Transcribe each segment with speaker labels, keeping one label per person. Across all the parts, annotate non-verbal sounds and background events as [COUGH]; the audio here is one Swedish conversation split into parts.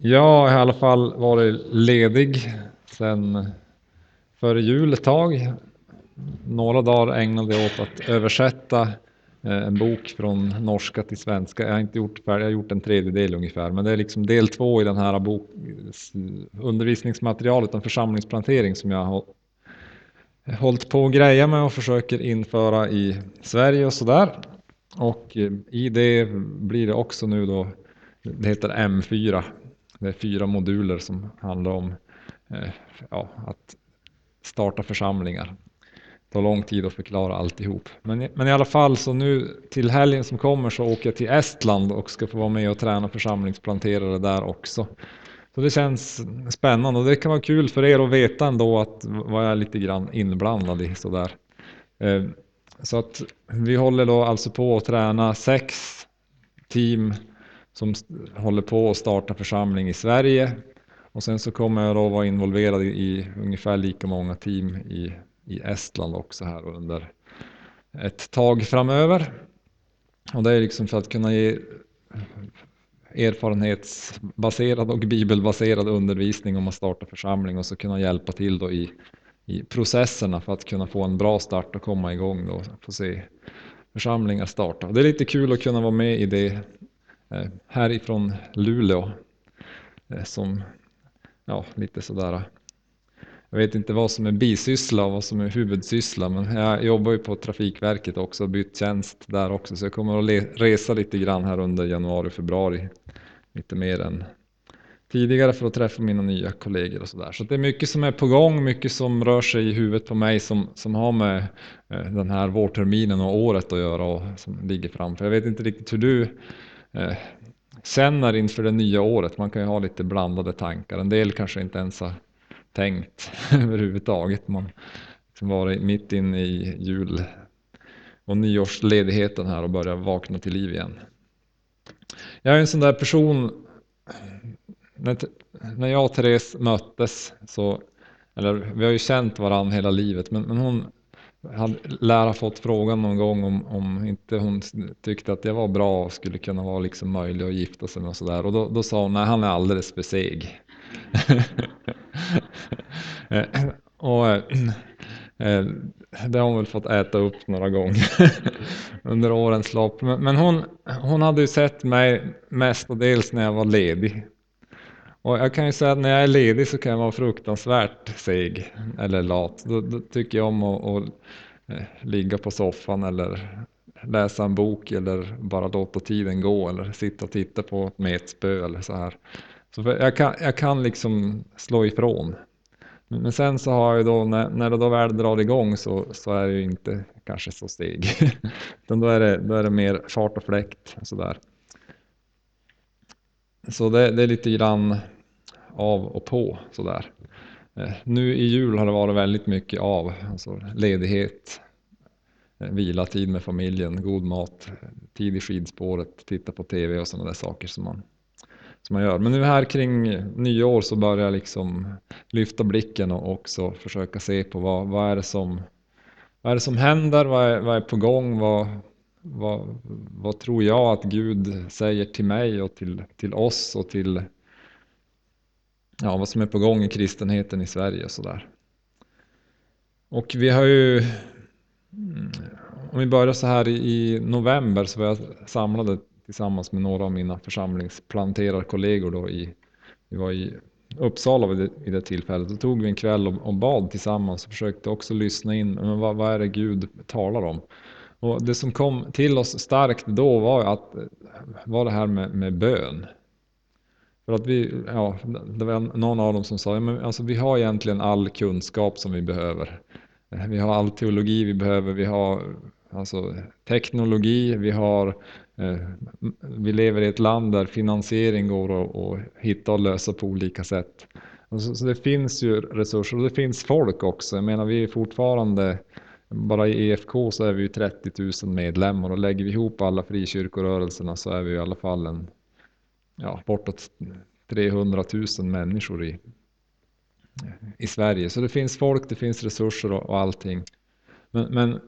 Speaker 1: Jag har i alla fall varit ledig sen före jul ett tag. Några dagar ägnade jag åt att översätta eh, en bok från norska till svenska. Jag har inte gjort färdigt, jag har gjort en tredjedel ungefär, men det är liksom del två i den här bok, undervisningsmaterialet om församlingsplantering som jag har hållit på och greja med och försöker införa i Sverige och sådär. Och eh, i det blir det också nu då, det heter M4, det är fyra moduler som handlar om eh, ja, att starta församlingar. Det tar lång tid att förklara alltihop. Men, men i alla fall så nu till helgen som kommer så åker jag till Estland och ska få vara med och träna församlingsplanterare där också. Så det känns spännande och det kan vara kul för er att veta ändå att vad jag är lite grann inblandad i sådär. Eh, så att vi håller då alltså på att träna sex team som håller på att starta församling i Sverige. Och sen så kommer jag då vara involverad i ungefär lika många team i, i Estland också här under ett tag framöver. Och det är liksom för att kunna ge erfarenhetsbaserad och bibelbaserad undervisning om att starta församling och så kunna hjälpa till då i, i processerna för att kunna få en bra start och komma igång då, få se församlingar starta. Det är lite kul att kunna vara med i det Eh, härifrån Luleå. Eh, som, ja, lite sådär. Eh, jag vet inte vad som är bisyssla och vad som är huvudsyssla, men jag jobbar ju på Trafikverket också och bytt tjänst där också, så jag kommer att resa lite grann här under januari, februari. Lite mer än tidigare för att träffa mina nya kollegor och sådär. Så det är mycket som är på gång, mycket som rör sig i huvudet på mig som, som har med den här vårterminen och året att göra och som ligger framför. Jag vet inte riktigt hur du Eh, sen känner inför det nya året. Man kan ju ha lite blandade tankar. En del kanske inte ens har tänkt [LAUGHS] överhuvudtaget. Man liksom varit mitt inne i jul och nyårsledigheten här och börjar vakna till liv igen. Jag är en sån där person, när jag och Therese möttes så, eller vi har ju känt varandra hela livet, men, men hon han lär ha fått frågan någon gång om, om inte hon tyckte att jag var bra och skulle kunna vara liksom möjlig att gifta sig med och sådär. Och då, då sa hon, nej han är alldeles för seg. [LAUGHS] och eh, eh, det har hon väl fått äta upp några gånger [LAUGHS] under årens lopp. Men, men hon, hon hade ju sett mig mestadels när jag var ledig. Och jag kan ju säga att när jag är ledig så kan jag vara fruktansvärt seg eller lat. Då, då tycker jag om att, att, eh, ligga på soffan eller läsa en bok eller bara låta tiden gå eller sitta och titta på ett metspö eller så här. Så jag, kan, jag kan liksom slå ifrån. Men sen så har jag då, när, när det då väl drar igång så, så är det ju inte kanske så steg. [LAUGHS] Då är det, då är det mer fart och fläkt. Sådär. Så det, det, är lite grann av och på sådär. Eh, nu i jul har det varit väldigt mycket av, alltså ledighet, eh, vila, tid med familjen, god mat, tid i skidspåret, titta på TV och sådana där saker som man, som man gör. Men nu här kring nyår så börjar jag liksom lyfta blicken och också försöka se på vad, vad är det som vad är det som händer? Vad är, vad är på gång? Vad, vad, vad tror jag att Gud säger till mig och till, till oss och till ja, vad som är på gång i kristenheten i Sverige och sådär. Och vi har ju, mm, om vi börjar så här i november så var jag samlade tillsammans med några av mina församlingsplanterarkollegor då i, vi var i Uppsala vid det, vid det tillfället. Då tog vi en kväll och, och bad tillsammans och försökte också lyssna in, men vad, vad är det Gud talar om? Och det som kom till oss starkt då var att var det här med, med bön. För att vi, ja, det var någon av dem som sa, men alltså vi har egentligen all kunskap som vi behöver. Vi har all teologi vi behöver, vi har alltså, teknologi, vi har eh, vi lever i ett land där finansiering går att, att hitta och lösa på olika sätt. Alltså, så det finns ju resurser och det finns folk också. Jag menar vi är fortfarande bara i EFK så är vi ju 30 000 medlemmar och lägger vi ihop alla frikyrkorörelserna så är vi i alla fall en, ja, bortåt 300 000 människor i, i Sverige. Så det finns folk, det finns resurser och, och allting. Men, men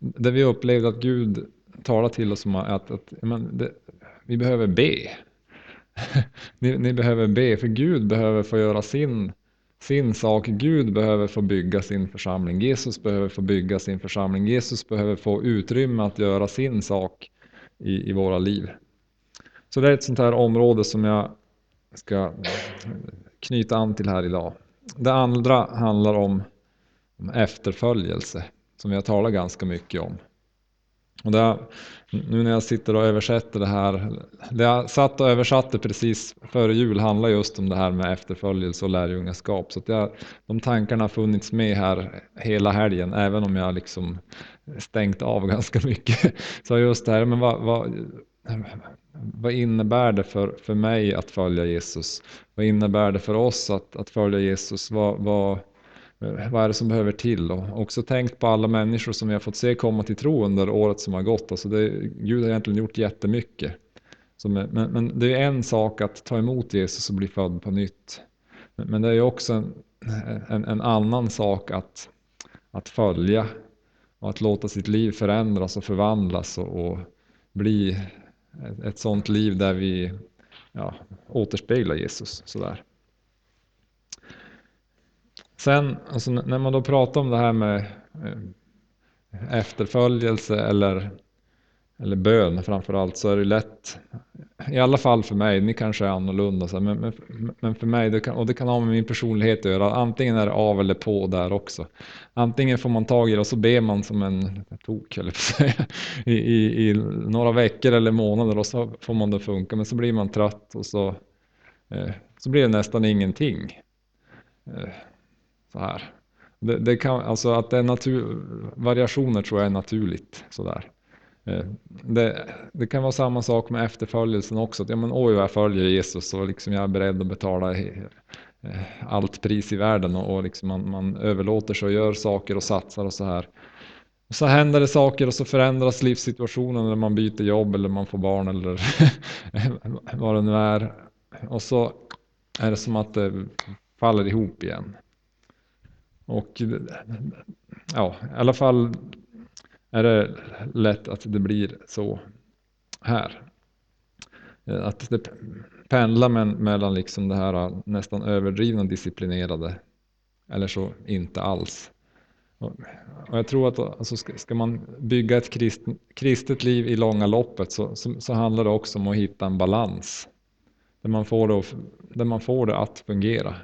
Speaker 1: [CLEARS THROAT] det vi upplevde att Gud talar till oss om att, att men det, vi behöver be. [LAUGHS] ni, ni behöver be, för Gud behöver få göra sin, sin sak. Gud behöver få bygga sin församling. Jesus behöver få bygga sin församling. Jesus behöver få utrymme att göra sin sak i, i våra liv. Så det är ett sånt här område som jag ska knyta an till här idag. Det andra handlar om, om efterföljelse, som vi har talat ganska mycket om. Och det, nu när jag sitter och översätter det här, det jag satt och översatte precis före jul handlar just om det här med efterföljelse och lärjungaskap. Så att jag, de tankarna har funnits med här hela helgen, även om jag liksom stängt av [LAUGHS] ganska mycket. Så just det här, men vad, vad, vad innebär det för, för mig att följa Jesus? Vad innebär det för oss att, att följa Jesus? Vad, vad, Eh, vad är det som behöver till? Och också tänkt på alla människor som vi har fått se komma till tro under året som har gått. Alltså det, Gud har egentligen gjort jättemycket. Så men, men det är en sak att ta emot Jesus och bli född på nytt. Men, men det är också en, en, en, annan sak att, att följa och att låta sitt liv förändras och förvandlas och, och bli ett, ett sånt liv där vi ja, återspeglar Jesus. Sådär. Sen alltså, när man då pratar om det här med eh, efterföljelse eller, eller bön framförallt så är det lätt, i alla fall för mig, ni kanske är annorlunda, så, men, men, men för mig, det kan, och det kan ha med min personlighet att göra, antingen är det av eller på där också. Antingen får man tag i det och så ber man som en tok, eller säga, [LAUGHS] i, i, i några veckor eller månader och så får man det funka, men så blir man trött och så, eh, så blir det nästan ingenting. Eh, så här. Det, det, kan, alltså att det är natur, variationer tror jag är naturligt. Sådär. Eh, det, det, kan vara samma sak med efterföljelsen också. Att, ja, men, oj, jag följer Jesus och liksom jag är beredd att betala eh, allt pris i världen och, och liksom man, man, överlåter sig och gör saker och satsar och så här. Och så händer det saker och så förändras livssituationen när man byter jobb eller man får barn eller [LAUGHS] vad det nu är. Och så är det som att det faller ihop igen. Och ja, i alla fall är det lätt att det blir så här. Eh, att det pendlar mellan liksom det här eh, nästan överdrivna disciplinerade eller så inte alls. Och jag tror att alltså ska man bygga ett kristet liv i långa loppet så, så, så, handlar det också om att hitta en balans. Där man får det, där man får det att fungera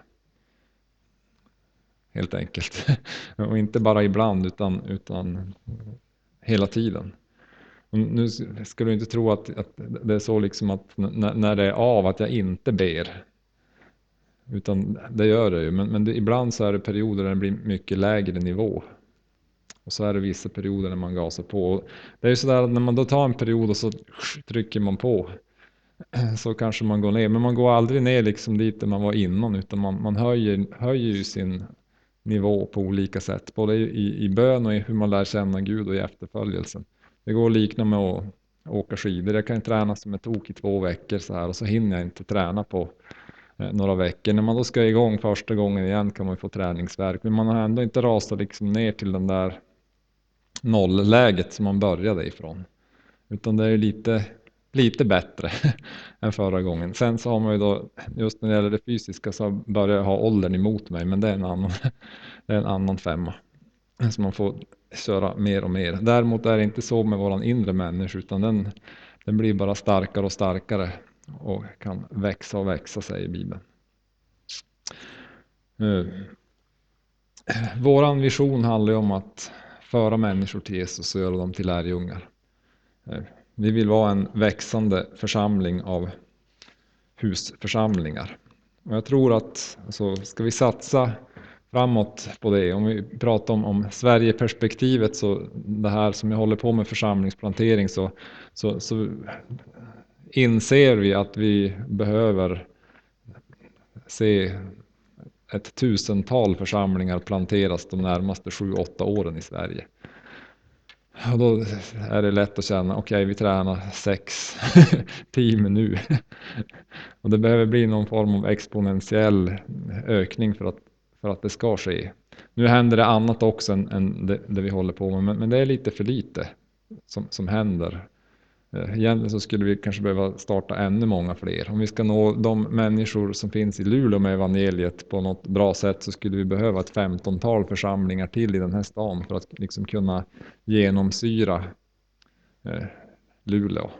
Speaker 1: helt enkelt. [LAUGHS] och inte bara ibland utan, utan hela tiden. Nu ska du inte tro att, att det är så liksom att när det är av att jag inte ber. Utan det gör det ju, men, men det, ibland så är det perioder där det blir mycket lägre nivå. Och så är det vissa perioder när man gasar på. Och det är ju sådär att när man då tar en period och så trycker man på [CLEARS THROAT] så kanske man går ner. Men man går aldrig ner liksom dit där man var innan utan man, man höjer, höjer ju sin nivå på olika sätt. Både i, i bön och i hur man lär känna Gud och i efterföljelsen. Det går att likna med att åka skidor. Jag kan träna som ett tok i två veckor så här och så hinner jag inte träna på eh, några veckor. När man då ska igång första gången igen kan man få träningsverk. Men man har ändå inte rasat liksom ner till den där nollläget som man började ifrån. Utan det är lite lite bättre [LAUGHS] än förra gången. Sen så har man ju då, just när det gäller det fysiska så börjar jag ha åldern emot mig, men det är en annan, [LAUGHS] det är en annan femma. Så man får köra mer och mer. Däremot är det inte så med våran inre människa, utan den, den blir bara starkare och starkare och kan växa och växa, säger Bibeln. Eh, våran vision handlar ju om att föra människor till Jesus och göra dem till lärjungar. Eh, vi vill vara en växande församling av husförsamlingar. Och jag tror att alltså, ska vi satsa framåt på det, om vi pratar om, om Sverigeperspektivet, så det här som jag håller på med församlingsplantering, så, så, så inser vi att vi behöver se ett tusental församlingar planteras de närmaste sju, åtta åren i Sverige. Och då är det lätt att känna, okej okay, vi tränar sex [LAUGHS] team nu. [LAUGHS] och det behöver bli någon form av exponentiell ökning för att, för att det ska ske. Nu händer det annat också än, än det, det, vi håller på med, men, men, det är lite för lite som, som händer Eh, egentligen så skulle vi kanske behöva starta ännu många fler. Om vi ska nå de människor som finns i Luleå med evangeliet på något bra sätt så skulle vi behöva ett femtontal församlingar till i den här stan för att liksom kunna genomsyra eh, Luleå.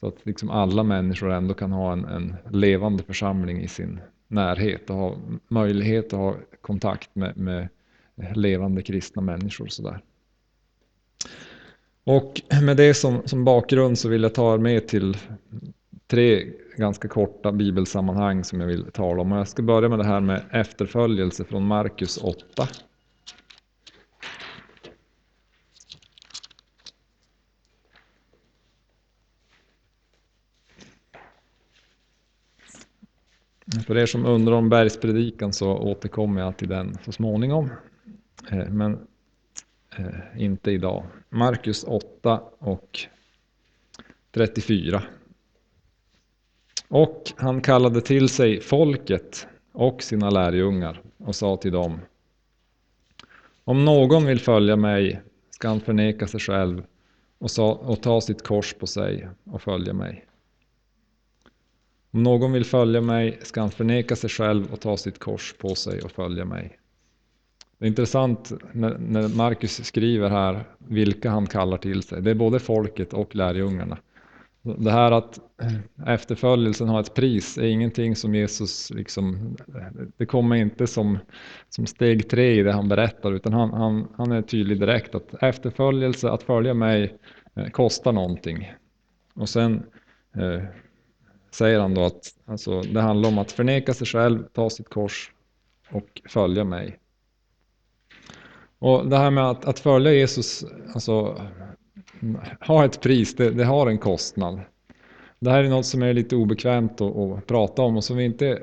Speaker 1: Så att liksom alla människor ändå kan ha en, en levande församling i sin närhet och ha möjlighet att ha kontakt med, med levande kristna människor. Sådär. Och med det som, som bakgrund så vill jag ta er med till tre ganska korta bibelsammanhang som jag vill tala om. Och jag ska börja med det här med efterföljelse från Markus 8. För er som undrar om bergspredikan så återkommer jag till den så småningom. Eh, men eh, inte idag. Markus 8 och 34. Och han kallade till sig folket och sina lärjungar och sa till dem. Om någon vill följa mig ska han förneka sig själv och, ta sitt kors på sig och följa mig. Om någon vill följa mig ska han förneka sig själv och ta sitt kors på sig och följa mig. Det är intressant när Markus skriver här vilka han kallar till sig. Det är både folket och lärjungarna. Det här att eh, efterföljelsen har ett pris är ingenting som Jesus liksom, det kommer inte som, som steg tre i det han berättar utan han, han, han är tydlig direkt att efterföljelse, att följa mig eh, kostar någonting. Och sen eh, säger han då att alltså, det handlar om att förneka sig själv, ta sitt kors och följa mig. Och det här med att, att följa Jesus, alltså ha ett pris, det, det, har en kostnad. Det här är något som är lite obekvämt att, att prata om och som vi inte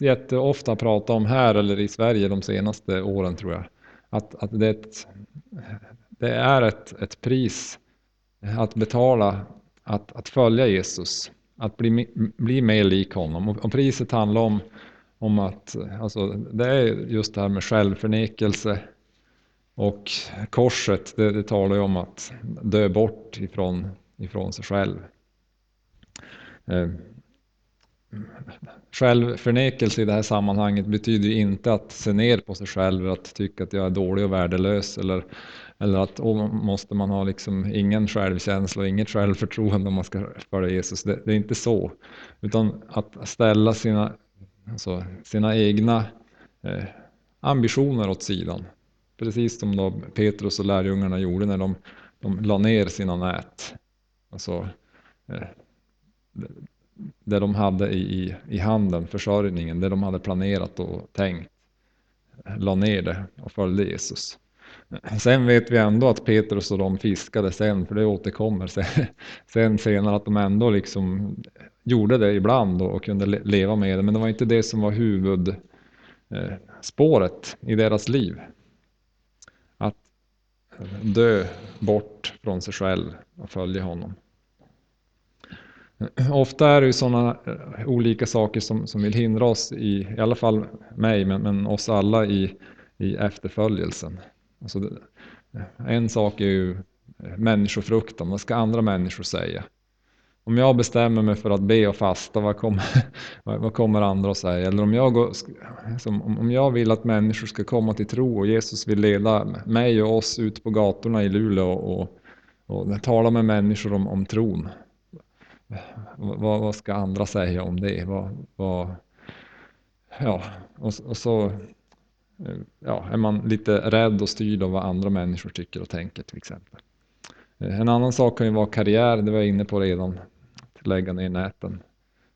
Speaker 1: jätteofta pratar om här eller i Sverige de senaste åren tror jag. Att, att det, är ett, det är ett, ett pris att betala att, att följa Jesus, att bli, bli mer lik honom. Och, och priset handlar om, om att, alltså, det är just det här med självförnekelse, och korset, det, det talar ju om att dö bort ifrån, ifrån sig själv. Eh, självförnekelse i det här sammanhanget betyder ju inte att se ner på sig själv, att tycka att jag är dålig och värdelös eller, eller att oh, måste man ha liksom ingen självkänsla och inget självförtroende om man ska följa Jesus. Det, det är inte så, utan att ställa sina, alltså, sina egna eh, ambitioner åt sidan Precis som då Petrus och lärjungarna gjorde när de, de la ner sina nät. Alltså, eh, det de hade i, i handen, försörjningen, det de hade planerat och tänkt. La ner det och följde Jesus. Sen vet vi ändå att Petrus och de fiskade sen, för det återkommer sen, [LAUGHS] sen senare, att de ändå liksom gjorde det ibland och kunde leva med det. Men det var inte det som var huvudspåret eh, i deras liv dö bort från sig själv och följa honom. Ofta är det ju sådana eh, olika saker som, som vill hindra oss, i, i alla fall mig, men, men oss alla i, i efterföljelsen. Alltså det, en sak är ju människofruktan, vad ska andra människor säga? Om jag bestämmer mig för att be och fasta, vad kommer, [LAUGHS] vad kommer andra att säga? Eller om jag, går, om jag vill att människor ska komma till tro och Jesus vill leda mig och oss ut på gatorna i Luleå och, och tala med människor om, om tron. Vad, vad, ska andra säga om det? Vad, vad, ja, och, och, så eh, ja, är man lite rädd och styrd av vad andra människor tycker och tänker till exempel. Eh, en annan sak kan ju vara karriär, det var jag inne på redan lägga ner näten.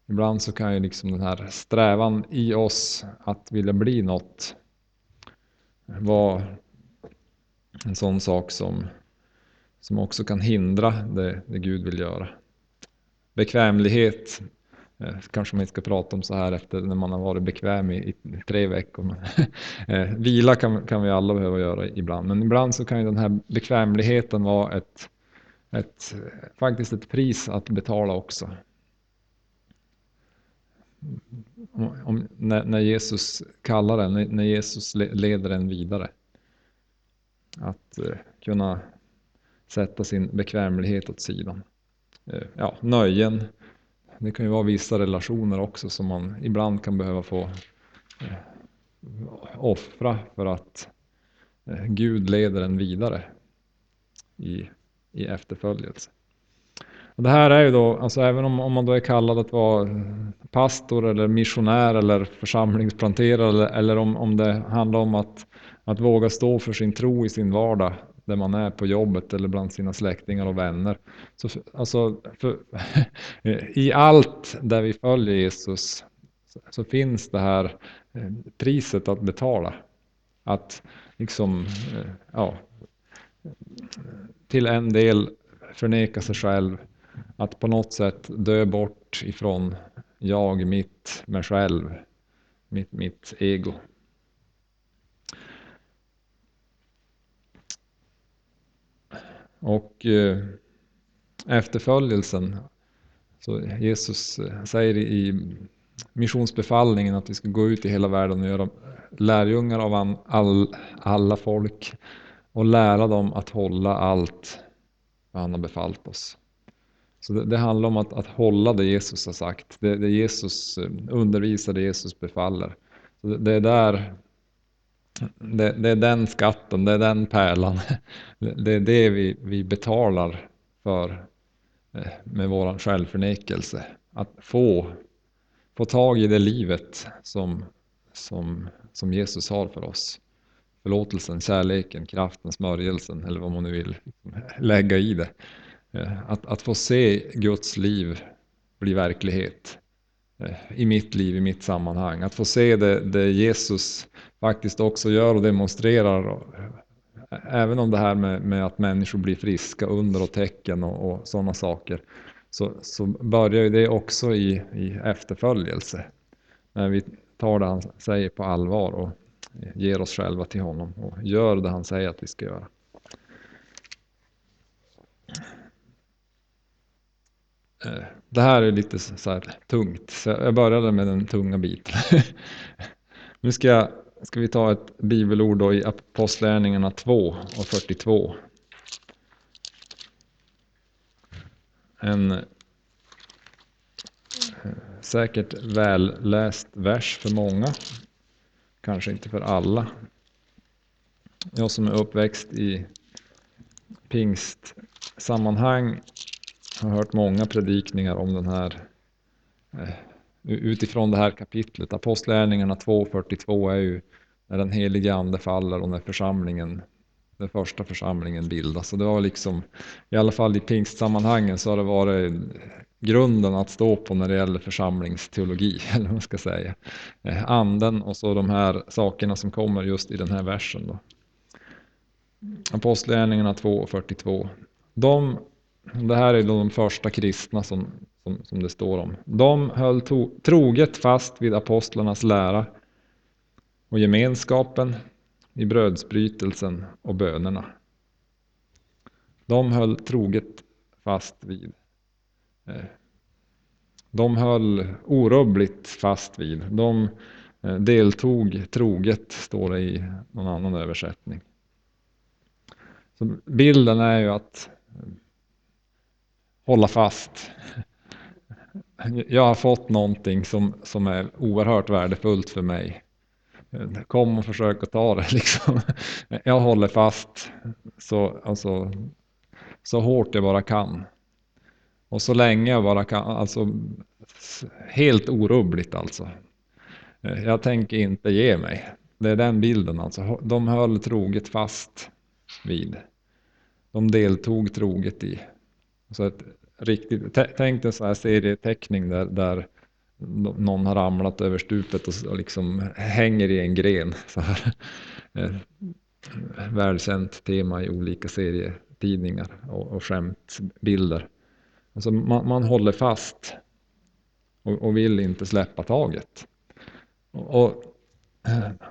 Speaker 1: Ibland så kan ju liksom den här strävan i oss att vilja bli något vara en sån sak som, som också kan hindra det, det Gud vill göra. Bekvämlighet eh, kanske man inte ska prata om så här efter när man har varit bekväm i, i tre veckor. [LAUGHS] Eh, vila kan, kan vi alla behöva göra ibland, men ibland så kan ju den här bekvämligheten vara ett ett, faktiskt ett pris att betala också. Om, när, när, Jesus kallar en, när Jesus leder en vidare. Att eh, kunna sätta sin bekvämlighet åt sidan. eh, ja, nöjen. Det kan ju vara vissa relationer också som man ibland kan behöva få eh, offra för att eh, Gud leder en vidare i, i efterföljelse. Och det här är ju då, alltså även om, om man då är kallad att vara pastor eller missionär eller församlingsplanterare eller, eller om, om det handlar om att, att våga stå för sin tro i sin vardag där man är på jobbet eller bland sina släktingar och vänner. Så alltså, för, [LAUGHS] I allt där vi följer Jesus så, så, finns det här eh, priset att betala. Att liksom, eh, ja, till en del förneka sig själv. Att på något sätt dö bort ifrån jag, mitt, mig själv, mitt, mitt ego. Och eh, efterföljelsen, så Jesus eh, säger i missionsbefallningen att vi ska gå ut i hela världen och göra lärjungar av all, alla folk och lära dem att hålla allt vad han har befallt oss. Så det, det handlar om att, att hålla det Jesus har sagt, det, det Jesus eh, undervisar, det Jesus befaller. Så det, det är där det, det, är den skatten, det är den pärlan. [LAUGHS] Det är det vi, vi betalar för eh, med vår självförnekelse. Att få, få tag i det livet som, som, som Jesus har för oss. Förlåtelsen, kärleken, kraften, smörjelsen eller vad man nu vill liksom lägga i det. Eh, att, att få se Guds liv bli verklighet eh, i mitt liv, i mitt sammanhang. Att få se det, det Jesus faktiskt också gör och demonstrerar. Eh, även om det här med, med att människor blir friska, under och tecken och, och sådana saker. Så, så börjar ju det också i, i efterföljelse. När vi tar det han säger på allvar och ger oss själva till honom och gör det han säger att vi ska göra. Eh, det här är lite så här tungt, så jag började med den tunga biten. [LAUGHS] Nu ska jag ska vi ta ett bibelord då i Apostlärningarna 2 och 42. En eh, säkert välläst vers för många, kanske inte för alla. Jag som är uppväxt i pingstsammanhang har hört många predikningar om den här eh, utifrån det här kapitlet. Apostlärningarna 2.42 är ju när den helige ande faller och när församlingen, den första församlingen bildas. Så det var liksom, i alla fall i pingstsammanhangen så har det varit grunden att stå på när det gäller församlingsteologi, [LAUGHS] eller vad man ska säga. Eh, anden och så de här sakerna som kommer just i den här versen. Då. Apostlagärningarna 2.42. De, det här är de första kristna som som, som det står om. De höll to, troget fast vid apostlarnas lära och gemenskapen i brödsbrytelsen och bönerna. De höll troget fast vid. Eh, de höll orubbligt fast vid. De eh, deltog troget, står det i någon annan översättning. Så bilden är ju att eh, hålla fast [LAUGHS] jag har fått någonting som, som är oerhört värdefullt för mig. Eh, kom och försök att ta det [LAUGHS] liksom. Jag håller fast så, alltså, så hårt jag bara kan. Och så länge jag bara kan, alltså helt orubbligt alltså. Eh, jag tänker inte ge mig. Det är den bilden alltså. De höll troget fast vid. De deltog troget i. Så ett, riktigt, tänk en sån här serieteckning där, där någon har ramlat över stupet och, och liksom hänger i en gren. [LAUGHS] Så här. Eh, välkänt tema i olika serietidningar och, och skämtbilder. Alltså man, man håller fast och, och, vill inte släppa taget. Och, och,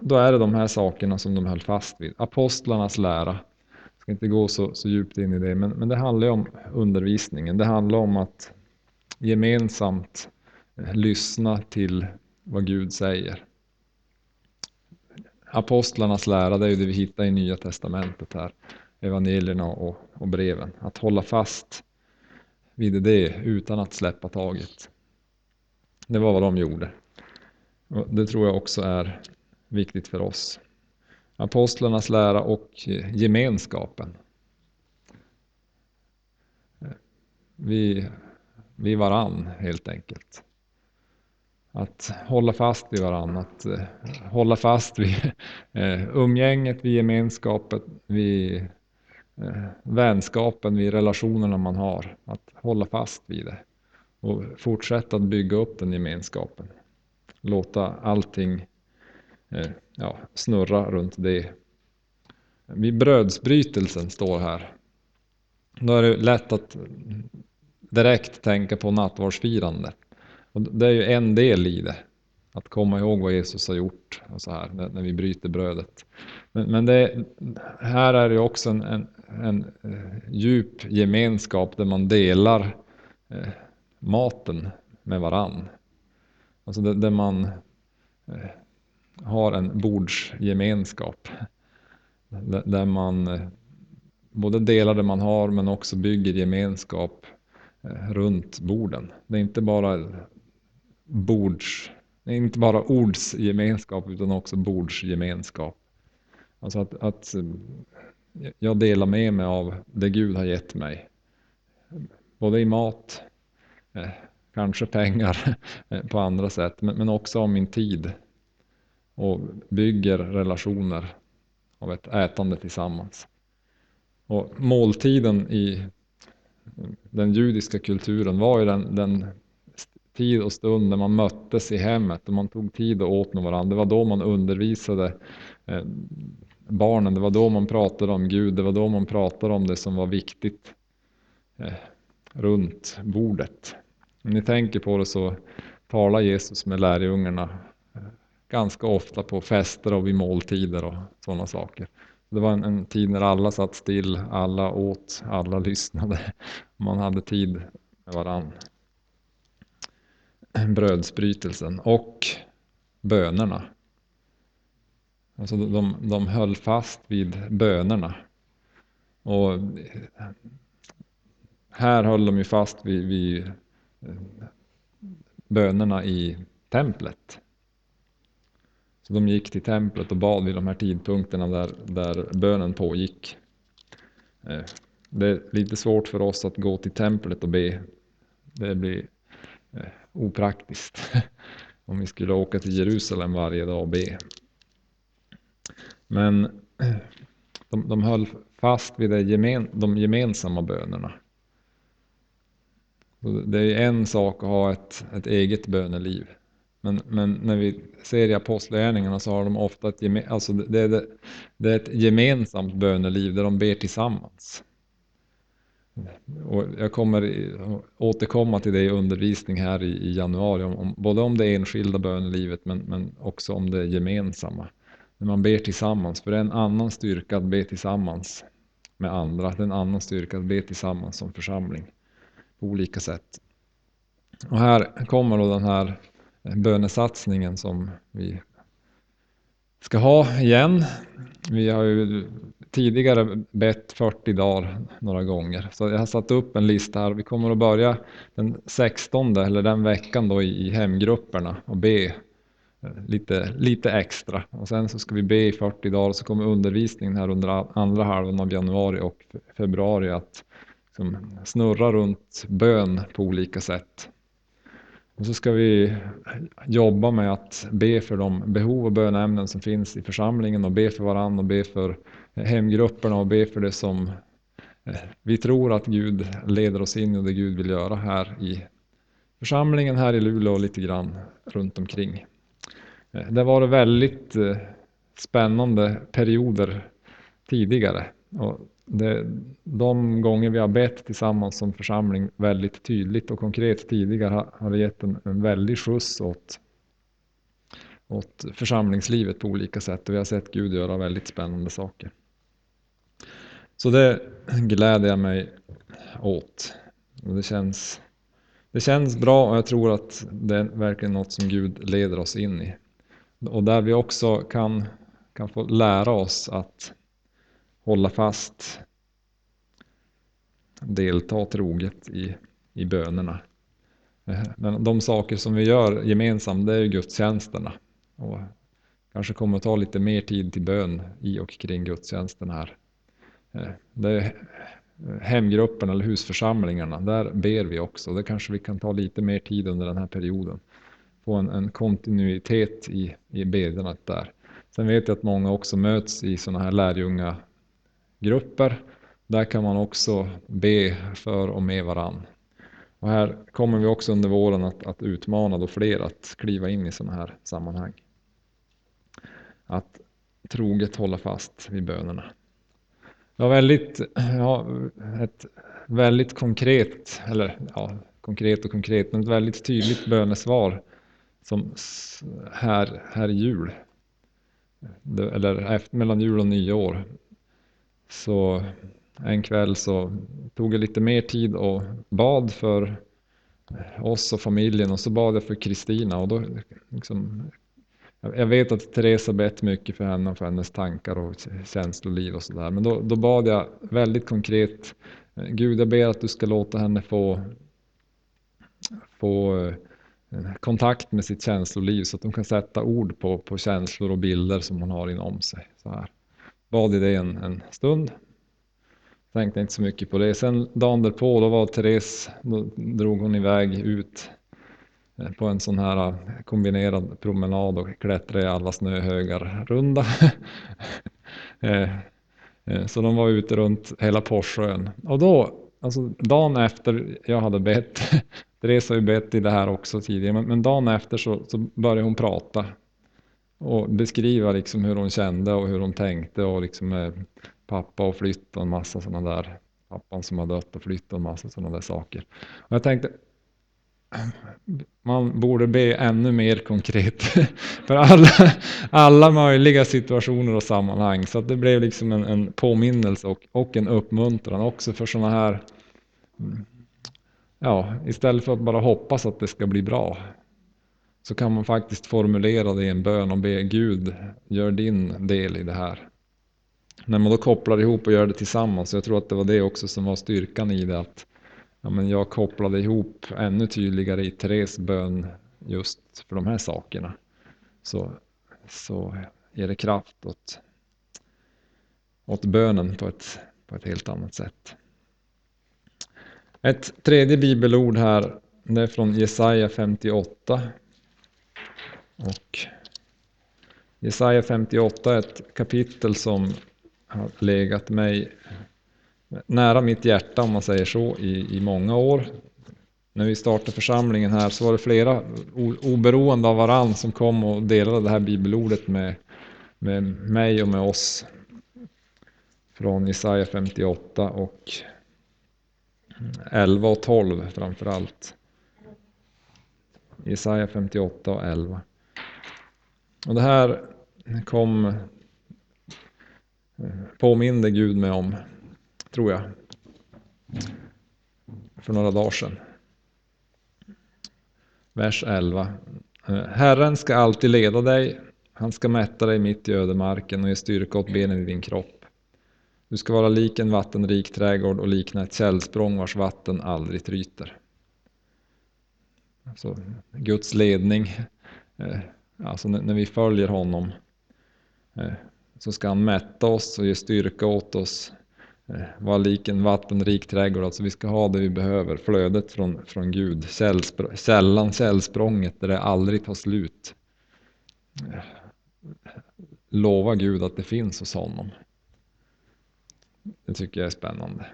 Speaker 1: då är det de här sakerna som de höll fast vid. Apostlarnas lära Jag ska inte gå så, så djupt in i det, men, men det handlar om undervisningen. Det handlar om att gemensamt lyssna till vad Gud säger. Apostlarnas lära, det är ju det vi hittar i Nya Testamentet här. Evangelierna och, och breven. Att hålla fast vid det utan att släppa taget. Det var vad de gjorde. Och det tror jag också är viktigt för oss. Apostlarnas lära och gemenskapen. Vi, vi varann helt enkelt. Att hålla fast vid varandra, att eh, hålla fast vid [LAUGHS] eh, umgänget, vid gemenskapet, vid eh, vänskapen, vid relationerna man har. Att hålla fast vid det och fortsätta att bygga upp den gemenskapen. Låta allting ja, snurra runt det. Vid brödsbrytelsen står här. Då är det lätt att direkt tänka på nattvardsfirande. Och det är ju en del i det. Att komma ihåg vad Jesus har gjort och så här, när, vi bryter brödet. Men, men det, här är det också en, en, en, eh, djup gemenskap där man delar eh, maten med varann. Alltså där, där man eh, har en bordsgemenskap. Där, där man eh, både delar det man har men också bygger gemenskap eh, runt borden. Det är inte bara bords, inte bara ordsgemenskap utan också bordsgemenskap. Alltså att, att jag delar med mig av det Gud har gett mig. Både i mat, eh, kanske pengar [LAUGHS] eh, på andra sätt, men också av min tid. Och bygger relationer av ett ätande tillsammans. Och måltiden i den judiska kulturen var ju den, den tid och stund när man möttes i hemmet och man tog tid och åt med varandra. Det var då man undervisade eh, barnen, det var då man pratade om Gud, det var då man pratade om det som var viktigt eh, runt bordet. Om ni tänker på det så talar Jesus med lärjungarna eh, ganska ofta på fester och vid måltider och sådana saker. Det var en, en, tid när alla satt still, alla åt, alla [LAUGHS] lyssnade. Man hade tid med varandra. Brödsbrytelsen och bönerna. Alltså de, de höll fast vid bönerna. Och eh, här höll de ju fast vid, vid eh, bönerna i templet. Så de gick till templet och bad vid de här tidpunkterna där, där bönen pågick. Eh, det är lite svårt för oss att gå till templet och be. Det blir opraktiskt [LAUGHS] om vi skulle åka till Jerusalem varje dag och be. Men [CLEARS THROAT] de, de höll fast vid gemen, de gemensamma bönerna. Det är en sak att ha ett, ett eget böneliv. Men, men när vi ser i apostlagärningarna så har de ofta ett, geme, alltså det, är, det är ett gemensamt böneliv där de ber tillsammans. Och jag kommer återkomma till det i undervisning här i, i januari, om, om, både om det enskilda bönelivet men, men också om det gemensamma. När man ber tillsammans, för det är en annan styrka att be tillsammans med andra. Det är en annan styrka att be tillsammans som församling på olika sätt. Och här kommer då den här bönesatsningen som vi ska ha igen. Vi har ju tidigare bett 40 dagar några gånger. Så jag har satt upp en lista här. Vi kommer att börja den 16 eller den veckan då i hemgrupperna och be eh, lite, lite extra. Och sen så ska vi be i 40 dagar och så kommer undervisningen här under andra halvan av januari och februari att liksom snurra runt bön på olika sätt. Och så ska vi jobba med att be för de behov och bönämnen som finns i församlingen och be för varandra och be för hemgrupperna och be för det som eh, vi tror att Gud leder oss in i och det Gud vill göra här i församlingen här i Luleå och lite grann runt omkring. Eh, det har varit väldigt eh, spännande perioder tidigare. Och det, de gånger vi har bett tillsammans som församling väldigt tydligt och konkret tidigare har det gett en, en väldig skjuts åt, åt församlingslivet på olika sätt och vi har sett Gud göra väldigt spännande saker. Så det gläder jag mig åt. Och det, känns, det känns bra och jag tror att det är verkligen något som Gud leder oss in i. Och där vi också kan, kan få lära oss att hålla fast, delta troget i i bönerna. Eh, men de saker som vi gör gemensamt det är gudstjänsterna. Och kanske kommer att ta lite mer tid till bön i och kring gudstjänsten här. Eh, det är hemgrupperna eller husförsamlingarna, där ber vi också. Det kanske vi kan ta lite mer tid under den här perioden. Få en, en kontinuitet i, i bedjandet där. Sen vet jag att många också möts i sådana här lärjungagrupper. Där kan man också be för och med varann. Och här kommer vi också under våren att, att utmana då fler att kliva in i sådana här sammanhang. Att troget hålla fast vid bönerna. Det var väldigt, ja, ett väldigt konkret, eller ja, konkret och konkret, men ett väldigt tydligt bönesvar som här, här i jul. Eller efter, mellan jul och nyår. Så en kväll så tog jag lite mer tid och bad för oss och familjen och så bad jag för Kristina och då liksom, jag vet att Teresa bett mycket för henne och för hennes tankar och känsloliv och sådär. Men då, då bad jag väldigt konkret, eh, Gud jag ber att du ska låta henne få, få eh, kontakt med sitt känsloliv så att hon kan sätta ord på, på känslor och bilder som hon har inom sig. Så här. Bad i det en, en stund Tänkte inte så mycket på det. Sen dagen därpå, då var Therese, då drog hon iväg ut Eh, på en sån här eh, kombinerad promenad och klättra i alla snöhögar runda. [LAUGHS] Eh, så de var ute runt hela Porssjön. Och då, alltså dagen efter jag hade bett, [LAUGHS] Therese har ju bett i det här också tidigare, men, men dagen efter så, så började hon prata och beskriva liksom hur hon kände och hur hon tänkte och liksom pappa och flytt och en massa sådana där, pappan som har dött och flytt och en massa sådana där saker. Och jag tänkte, man borde be ännu mer konkret [LAUGHS] för alla, alla möjliga situationer och sammanhang. Så att det blev liksom en, en påminnelse och, och en uppmuntran också för sådana här, mm, ja, istället för att bara hoppas att det ska bli bra, så kan man faktiskt formulera det i en bön och be Gud, gör din del i det här när man då kopplar ihop och gör det tillsammans. Jag tror att det var det också som var styrkan i det. Att ja, men jag kopplade ihop ännu tydligare i Therese bön just för de här sakerna. Så, så ger det kraft åt, åt bönen på ett, på ett helt annat sätt. Ett tredje bibelord här, det är från Jesaja 58. Och Jesaja 58 är ett kapitel som har legat mig nära mitt hjärta om man säger så i, i många år. När vi startade församlingen här så var det flera oberoende av varann som kom och delade det här bibelordet med, med mig och med oss. Från Jesaja 58 och 11 och 12 framför allt. Jesaja 58 och 11. Och det här kom eh, påminde Gud mig om, tror jag, för några dagar sedan. Vers 11. Herren ska alltid leda dig, han ska mätta dig mitt i ödemarken och ge styrka åt benen i din kropp. Du ska vara lik en vattenrik trädgård och likna ett källsprång vars vatten aldrig tryter. Alltså, Guds ledning, eh, alltså när vi följer honom eh, så ska han mätta oss och ge styrka åt oss. Eh, Vara lik en vattenrik trädgård, alltså vi ska ha det vi behöver, flödet från, från Gud, Sällan källsprånget där det aldrig tar slut. Eh, lova Gud att det finns hos honom. Det tycker jag är spännande.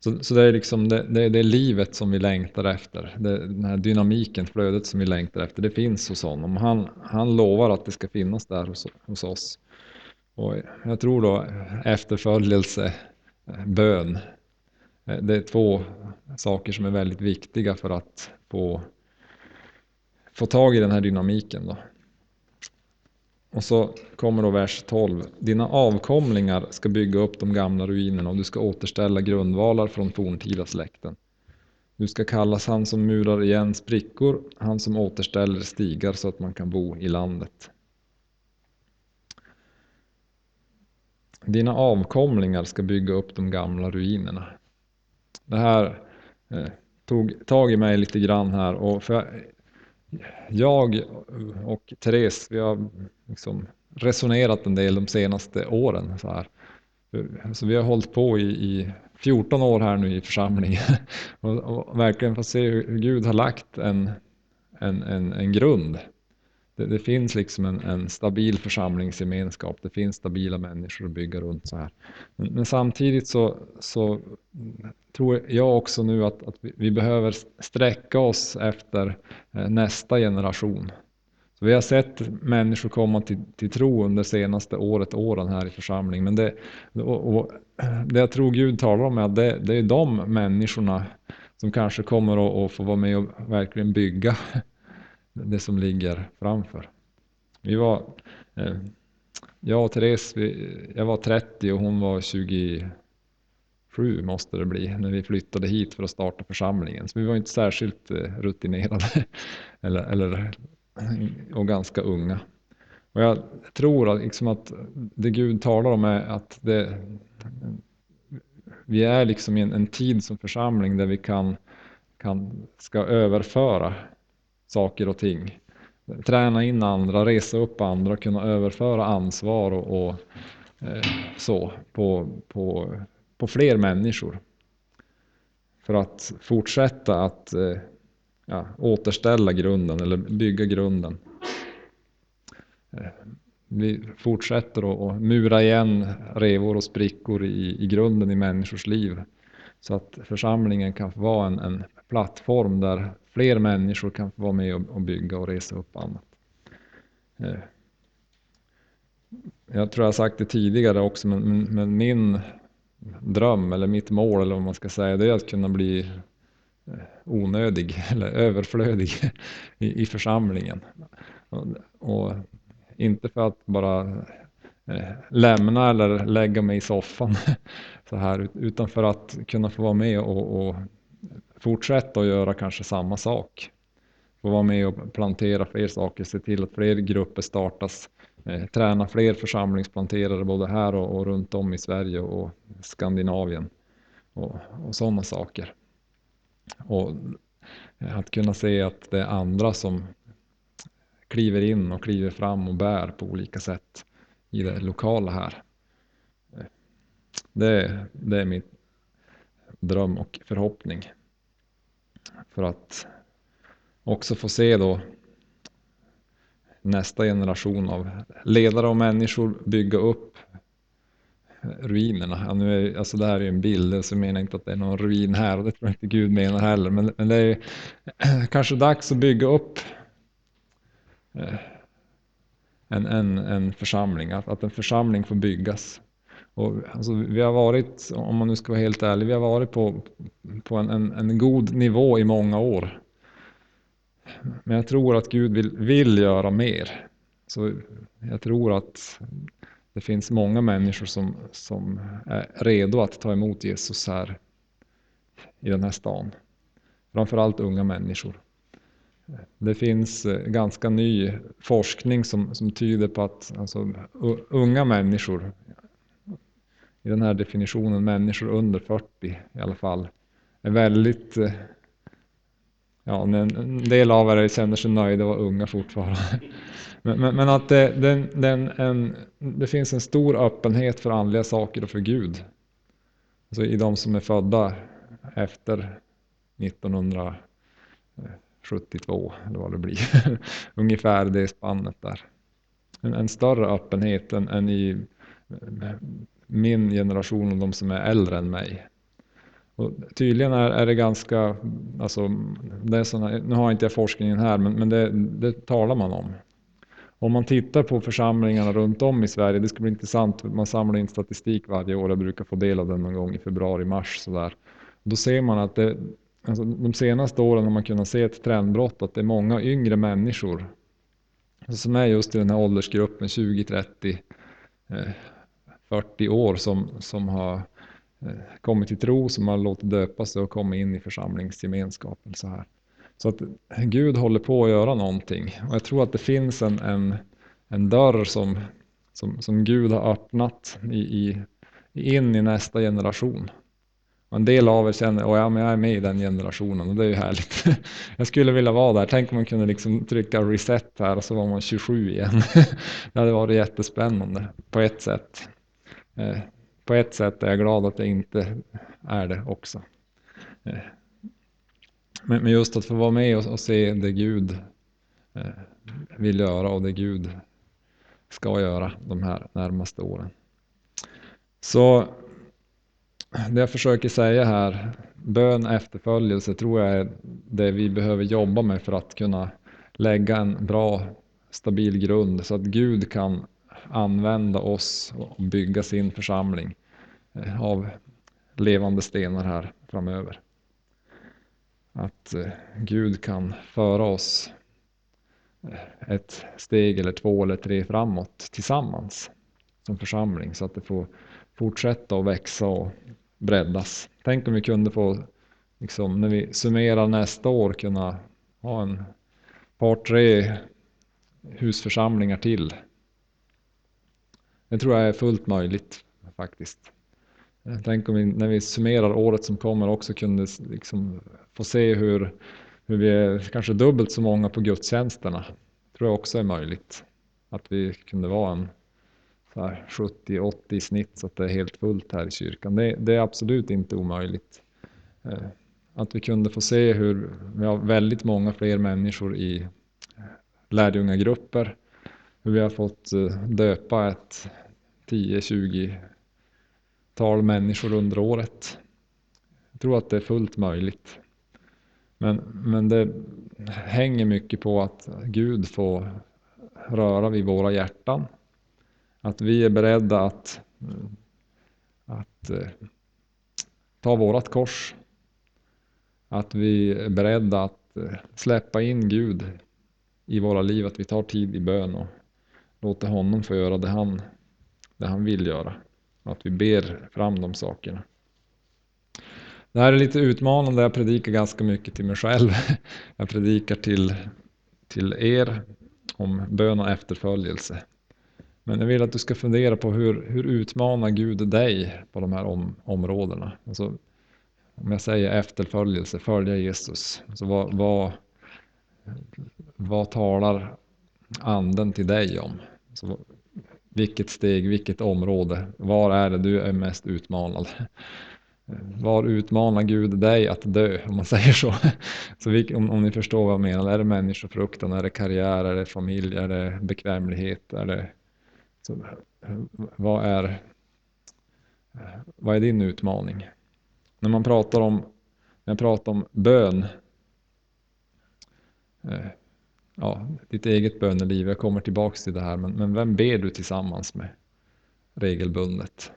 Speaker 1: Så, så det är liksom det, det, det livet som vi längtar efter. Det, den här dynamiken, flödet som vi längtar efter. Det finns hos honom. Han, han lovar att det ska finnas där hos, hos oss. Och jag tror då efterföljelse, bön. Eh, det är två saker som är väldigt viktiga för att få, få tag i den här dynamiken. Då. Och så kommer då vers 12. Dina avkomlingar ska bygga upp de gamla ruinerna och du ska återställa grundvalar från forntida släkten. Du ska kallas han som murar igen sprickor, han som återställer stigar så att man kan bo i landet. Dina avkomlingar ska bygga upp de gamla ruinerna. Det här eh, tog tag i mig lite grann här. Och för jag och Therese, vi har liksom resonerat en del de senaste åren. Så här. Så vi har hållit på i, i 14 år här nu i församlingen [LAUGHS] och, och verkligen fått se hur Gud har lagt en, en, en, en grund det, det, finns liksom en, en, stabil församlingsgemenskap, det finns stabila människor att bygga runt så här. Men, men samtidigt så, så, tror jag också nu att, att vi, vi, behöver sträcka oss efter eh, nästa generation. Så vi har sett människor komma till, till tro under senaste året, åren här i församlingen. Men det, och, och, det jag tror Gud talar om är att det, det är de människorna som kanske kommer att få vara med och verkligen bygga det som ligger framför. Vi var, eh, jag och Therese, jag var 30 och hon var 27 måste det bli, när vi flyttade hit för att starta församlingen. Så vi var inte särskilt eh, rutinerade [LAUGHS] eller, eller, och ganska unga. Och jag tror att, liksom att det Gud talar om är att det, vi är liksom i en, en tid som församling där vi kan, kan, ska överföra saker och ting. Träna in andra, resa upp andra, kunna överföra ansvar och, och eh, så på, på, på fler människor. För att fortsätta att eh, ja, återställa grunden eller bygga grunden. Eh, vi fortsätter att mura igen revor och sprickor i, i grunden i människors liv. Så att församlingen kan få vara en, en plattform där fler människor kan få vara med och bygga och resa upp annat. Eh, jag tror jag har sagt det tidigare också, men, men min dröm eller mitt mål eller vad man ska säga, det är att kunna bli eh, onödig [LAUGHS] eller överflödig i, i församlingen. Och, och, inte för att bara eh, lämna eller lägga mig i soffan [LAUGHS] så här, utan för att kunna få vara med och, och fortsätta att göra kanske samma sak. Få vara med och plantera fler saker, se till att fler grupper startas, eh, träna fler församlingsplanterare både här och, och, runt om i Sverige och Skandinavien och, och sådana saker. Och eh, att kunna se att det är andra som kliver in och kliver fram och bär på olika sätt i det lokala här. Eh, det, det är min dröm och förhoppning. För att också få se då nästa generation av ledare och människor bygga upp ruinerna. Ja, nu är, alltså det här är ju en bild, så jag menar inte att det är någon ruin här och det tror jag inte Gud menar heller. Men, men det är [CLEARS THROAT] kanske dags att bygga upp eh, en, en, en församling, att, att en församling får byggas. Och, alltså, vi har varit, om man nu ska vara helt ärlig, vi har varit på, på en, en, en god nivå i många år. Men jag tror att Gud vill, vill göra mer. Så jag tror att det finns många människor som, som är redo att ta emot Jesus här i den här stan. Framförallt unga människor. Det finns eh, ganska ny forskning som, som tyder på att alltså, unga människor, i den här definitionen människor under 40 i alla fall, är väldigt eh, Ja, en del av er känner sig nöjda och unga fortfarande. [LAUGHS] Men, men, men att det, den, den, en, det, finns en stor öppenhet för andliga saker och för Gud. Alltså I de som är födda efter 1972, eller vad det blir. [LAUGHS] Ungefär det spannet där. En, en större öppenhet än, än i min generation och de som är äldre än mig. Och tydligen är, är, det ganska, alltså, det är såna, nu har inte jag forskningen här, men, men det, det, talar man om. Om man tittar på församlingarna runt om i Sverige, det ska bli intressant, man samlar in statistik varje år, jag brukar få del av den någon gång i februari-mars. Då ser man att det, alltså, de senaste åren har man kunnat se ett trendbrott, att det är många yngre människor som är just i den här åldersgruppen 20, 30, 40 år som, som har eh, kommit till tro, som har låtit döpa sig och kommit in i församlingsgemenskapen. Så, här. så att Gud håller på att göra någonting. Och jag tror att det finns en, en, en dörr som, som, som Gud har öppnat i, i, in i nästa generation. Och en del av er känner att ja, jag är med i den generationen och det är ju härligt. [LAUGHS] Jag skulle vilja vara där. Tänk om man kunde liksom trycka reset här och så var man 27 igen. [LAUGHS] Det hade varit jättespännande på ett sätt. Eh, på ett sätt är jag glad att jag inte är det också. Eh, men just att få vara med och se det Gud eh, vill göra och det Gud ska göra de här närmaste åren. Så det jag försöker säga här, bön efterföljelse tror jag är det vi behöver jobba med för att kunna lägga en bra stabil grund så att Gud kan använda oss och bygga sin församling eh, av levande stenar här framöver. Att eh, Gud kan föra oss eh, ett steg eller två eller tre framåt tillsammans som församling så att det får fortsätta att växa och breddas. Tänk om vi kunde få, liksom, när vi summerar nästa år, kunna ha en par, tre husförsamlingar till. Det tror jag är fullt möjligt faktiskt. Tänk om vi när vi summerar året som kommer också kunde liksom få se hur, hur vi är kanske dubbelt så många på gudstjänsterna. Det tror jag också är möjligt. Att vi kunde vara en 70-80 i snitt så att det är helt fullt här i kyrkan. Det, det är absolut inte omöjligt. Eh, att vi kunde få se hur vi har väldigt många fler människor i eh, lärjungagrupper. Vi har fått eh, döpa ett 10-20 tal människor under året. Jag tror att det är fullt möjligt. Men, men det hänger mycket på att Gud får röra vid våra hjärtan att vi är beredda att, att eh, ta vårat kors. Att vi är beredda att eh, släppa in Gud i våra liv, att vi tar tid i bön och låter honom få göra det han, det han vill göra. Att vi ber fram de sakerna. Det här är lite utmanande, jag predikar ganska mycket till mig själv. [LAUGHS] Jag predikar till, till er om bön och efterföljelse. Men jag vill att du ska fundera på hur, hur utmanar Gud dig på de här om, områdena? Alltså, om jag säger efterföljelse, följa Jesus. Alltså vad, vad, vad talar anden till dig om? Så vilket steg, vilket område? Var är det du är mest utmanad? Var utmanar Gud dig att dö, om man [LAUGHS] säger så? så om, om ni förstår vad jag menar. Är det människofruktan, är det karriär, är det familj, är det bekvämlighet, är det så, vad, är, vad är din utmaning? När man pratar om, när jag pratar om bön, eh, ja, ditt eget böneliv, jag kommer tillbaks till det här, men, men vem ber du tillsammans med regelbundet?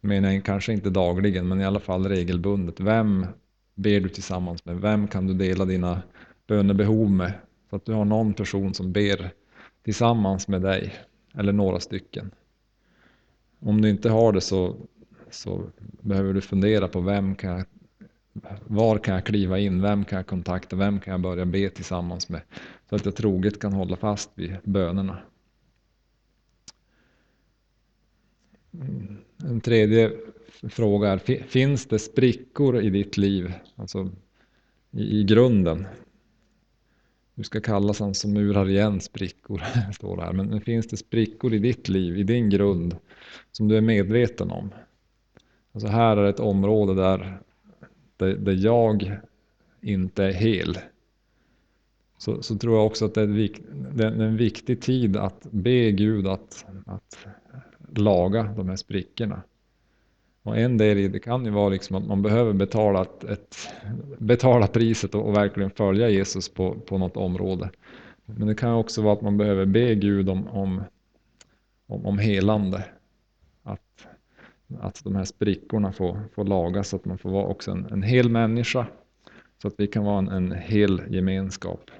Speaker 1: Jag kanske inte dagligen, men i alla fall regelbundet. Vem ber du tillsammans med? Vem kan du dela dina bönebehov med? Så att du har någon person som ber tillsammans med dig eller några stycken. Om du inte har det så, så behöver du fundera på vem kan jag, var kan jag kliva in, vem kan jag kontakta, vem kan jag börja be tillsammans med så att jag troget kan hålla fast vid bönerna. Mm. En tredje fråga är, finns det sprickor i ditt liv, alltså i, i grunden? Du ska kallas han som murar igen sprickor, [LAUGHS] står det här. Men finns det sprickor i ditt liv, i din grund, som du är medveten om? Alltså här är ett område där, där, där jag inte är hel. Så, så tror jag också att det är, vik, det är en viktig tid att be Gud att, att laga de här sprickorna. Och en del i det kan ju vara liksom att man behöver betala, ett, ett betala priset och, och, verkligen följa Jesus på, på något område. Men det kan också vara att man behöver be Gud om, om, om, om helande. Att, de här sprickorna får, får lagas så att man får vara också en, en hel människa. Så att vi kan vara en, en hel gemenskap.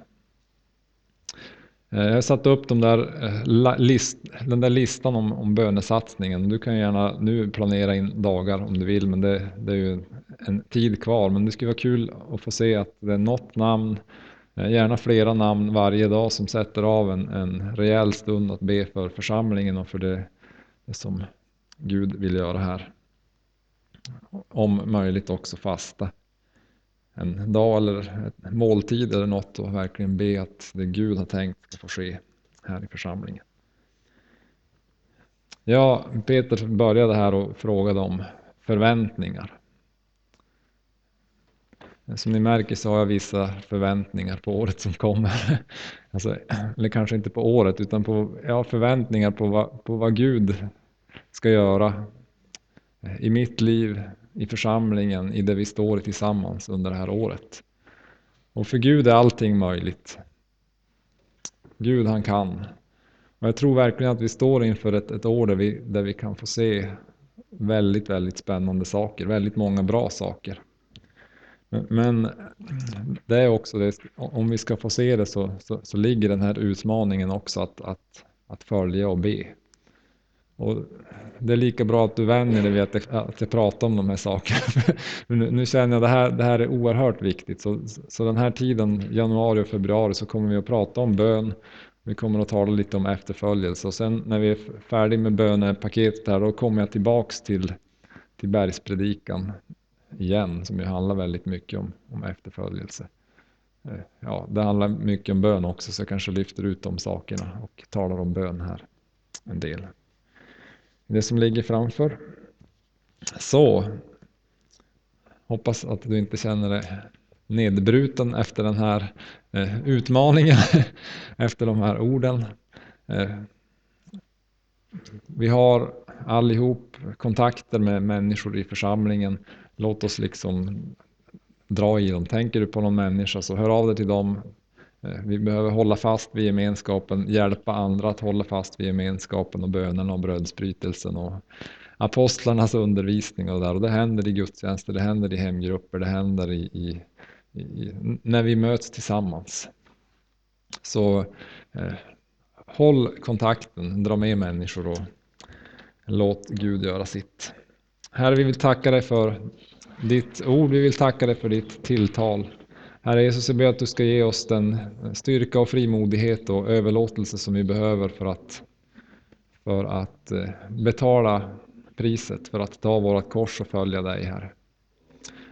Speaker 1: Eh, jag har satt upp de där, eh, list, den där listan om, om bönesatsningen. Du kan gärna nu planera in dagar om du vill, men det, det är ju en tid kvar. Men det skulle vara kul att få se att det är något namn, eh, gärna flera namn varje dag som sätter av en, en rejäl stund att be för församlingen och för det, det som Gud vill göra här. om möjligt också fasta en dag eller ett måltid eller något och verkligen be att det Gud har tänkt ska få ske här i församlingen. Ja, Peter började här och frågade om förväntningar. Som ni märker så har jag vissa förväntningar på året som kommer. Alltså, eller kanske inte på året utan på ja, förväntningar på vad, på vad Gud ska göra eh, i mitt liv, i församlingen, i det vi står tillsammans under det här året. Och för Gud är allting möjligt. Gud han kan. Och jag tror verkligen att vi står inför ett, ett år där vi, där vi kan få se väldigt, väldigt spännande saker, väldigt många bra saker. Men, men det är också det, om vi ska få se det så, så, så ligger den här utmaningen också att, att, att följa och be. Och det är lika bra att du vänjer dig vid att, att jag pratar om de här sakerna. [LAUGHS] nu, nu, känner jag att det här, det här är oerhört viktigt. Så, så den här tiden, januari och februari, så kommer vi att prata om bön. Vi kommer att tala lite om efterföljelse och sen när vi är färdiga med bönepaketet här, då kommer jag tillbaks till, till bergspredikan igen, som ju handlar väldigt mycket om, om efterföljelse. Eh, ja, det handlar mycket om bön också, så jag kanske lyfter ut de sakerna och talar om bön här en del det som ligger framför. Så, hoppas att du inte känner dig nedbruten efter den här eh, utmaningen, [LAUGHS] efter de här orden. Eh, vi har allihop kontakter med människor i församlingen. Låt oss liksom dra i dem. Tänker du på någon människa så hör av dig till dem. Eh, vi behöver hålla fast vid gemenskapen, hjälpa andra att hålla fast vid gemenskapen och bönerna och brödsbrytelsen och apostlarnas undervisning och det där. Och det händer i gudstjänster, det händer i hemgrupper, det händer i, i, i när vi möts tillsammans. Så eh, håll kontakten, dra med människor och låt Gud göra sitt. Herre, vi vill tacka dig för ditt ord, vi vill tacka dig för ditt tilltal. Herre Jesus, jag ber att du ska ge oss den styrka och frimodighet och överlåtelse som vi behöver för att, för att eh, betala priset, för att ta vårt kors och följa dig, Herre.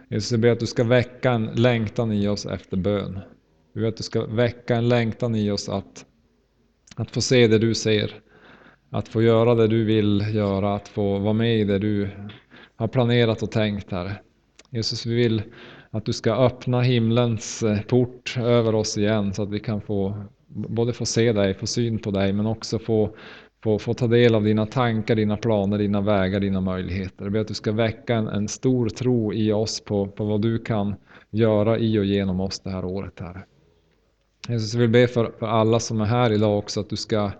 Speaker 1: Jesus, jag ber att du ska väcka en längtan i oss efter bön. Jag ber att du ska väcka en längtan i oss att, att få se det du ser. Att få göra det du vill göra, att få vara med i det du har planerat och tänkt, Herre. Jesus, vi vill att du ska öppna himlens eh, port över oss igen så att vi kan få både få se dig, få syn på dig men också få, få, få ta del av dina tankar, dina planer, dina vägar, dina möjligheter. Jag ber att du ska väcka en, en stor tro i oss på, på vad du kan göra i och genom oss det här året. Här. Jesus, jag vill be för, för alla som är här idag också att du ska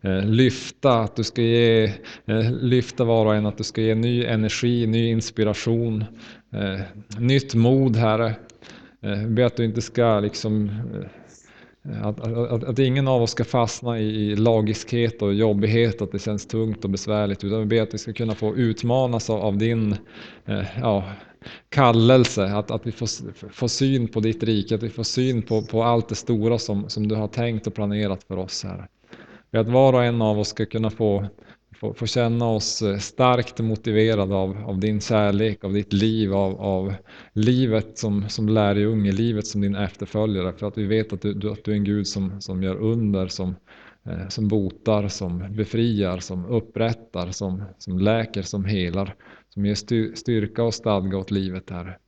Speaker 1: eh, lyfta, att du ska ge, eh, lyfta var och en, att du ska ge ny energi, ny inspiration, eh, nytt mod Herre. Eh, ber att du inte ska liksom eh, att, att, att, ingen av oss ska fastna i lagiskhet och jobbighet, att det känns tungt och besvärligt. Utan vi ber att vi ska kunna få utmanas av, av din eh, ja, kallelse, att, att vi får, får syn på ditt rike, att vi får syn på, på allt det stora som, som du har tänkt och planerat för oss. Här. Att var och en av oss ska kunna få få, få känna oss eh, starkt motiverade av, av din kärlek, av ditt liv, av, av livet som, som lärjunge, livet som din efterföljare. För att vi vet att du, att du är en Gud som, som gör under, som, eh, som botar, som befriar, som upprättar, som, som läker, som helar, som ger styrka och stadga åt livet här.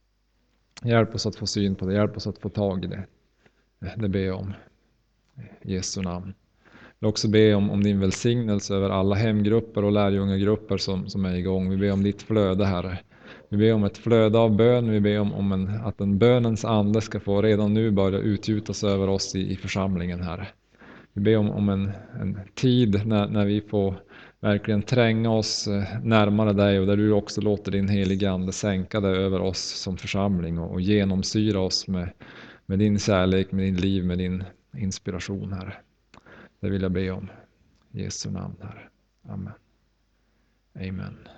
Speaker 1: Hjälp oss att få syn på det, hjälp oss att få tag i det. Det ber jag om. I Jesu namn vill också be om, om din välsignelse över alla hemgrupper och lärjungagrupper som, som är igång. Vi ber om ditt flöde, Herre. Vi ber om ett flöde av bön, vi ber om, om en, att en bönens ande ska få redan nu börja utgjutas över oss i, i församlingen, Herre. Vi ber om, om en, en tid när, när vi får verkligen tränga oss eh, närmare dig och där du också låter din heliga Ande sänka dig över oss som församling och, och genomsyra oss med, med din kärlek, med din liv, med din inspiration, Herre. Det vill jag be om. I Jesu namn, Herre. Amen. Amen.